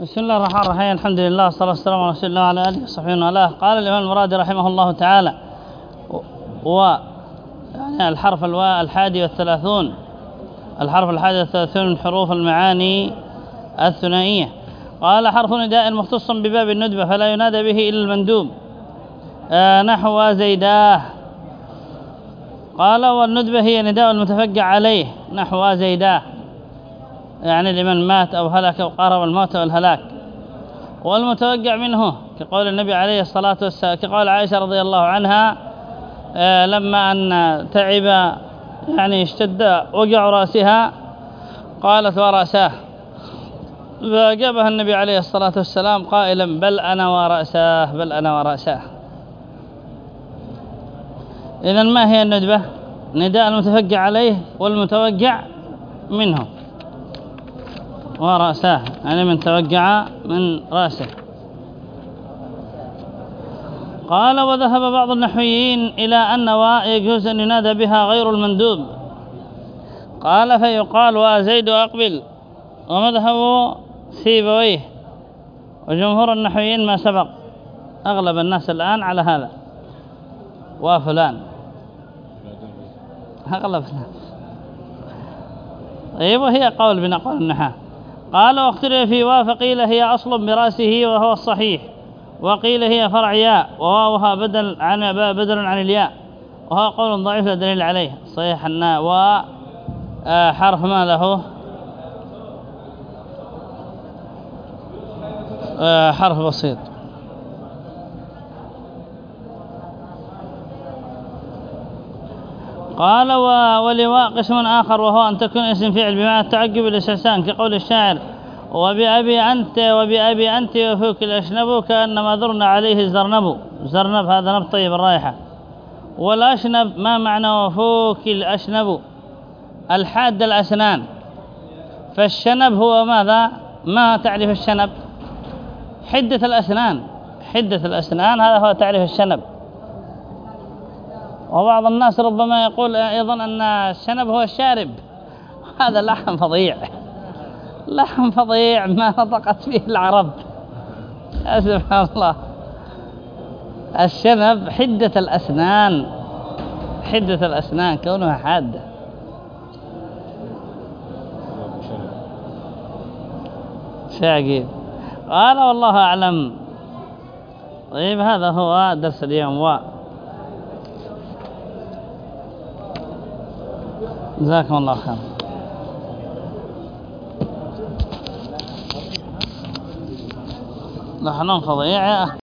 بسم الله الرحمن الرحيم الحمد لله والصلاة والسلام على رسول الله وعلى آله وصحبه وله قال الإمام المرادي رحمه الله تعالى و يعني الحرف الواء الحادي والثلاثون الحرف الحادي والثلاثون من حروف المعاني الثنائية قال حرف نداء مختص بباب الندبة فلا ينادى به إلا المندوب نحو زيداه قال والندبة هي نداء المتفقع عليه نحو زيداه يعني لمن مات أو هلك أو قارب الموت والهلاك. والمتوقع منه كقول النبي عليه الصلاة والسلام كقول عائشة رضي الله عنها آه، لما أن تعب يعني اشتد وجع رأسها قالت ورأساه. فأجابها النبي عليه الصلاة والسلام قائلا بل أنا ورأساه بل أنا ورأساه. إذا ما هي الندبة؟ نداء المتفقع عليه والمتوقع منه. ورأساه يعني من توقع من رأسه. قال وذهب بعض النحويين إلى أن واء يجوز أن ينادى بها غير المندوب. قال فيقال وزيد أقبل. ومذهب سيبويه وجمهور النحويين ما سبق. أغلب الناس الآن على هذا. وفلان أغلب الناس. طيب وهي قول بنقول النحاة. قال واختلف في واو فقيل هي أصل برأسه وهو الصحيح وقيل هي فرع ياء وواوها بدل عن بدل عن الياء وهو قول ضعيف لا دليل عليه. صحيح أن و آه، حرف ما له آه، حرف بسيط. قال ولواء قسم آخر وهو أن تكون اسم فعل بمعنى التعقب الاستحسان كقول الشاعر وبأبي أنت وبأبي أنت وفوك الأشنب كأنما ذرنا عليه الزرنب. زرنب هذا نب طيب الرائحة. والأشنب ما معنى وفوك الأشنب؟ الحاد الأسنان. فالشنب هو ماذا؟ ما تعرف الشنب؟ حدة الأسنان. حدة الأسنان هذا هو تعرف الشنب. وبعض الناس ربما يقول أيضا أن الشنب هو الشارب. هذا لحم فظيع. لحم فظيع ما نطقت فيه العرب. يا سبحان الله. الشنب حدة الأسنان. حدة الأسنان كونها حادة. شاقي. قال والله أعلم. طيب هذا هو درس اليوم. و جزاكم الله خير لحن فظيع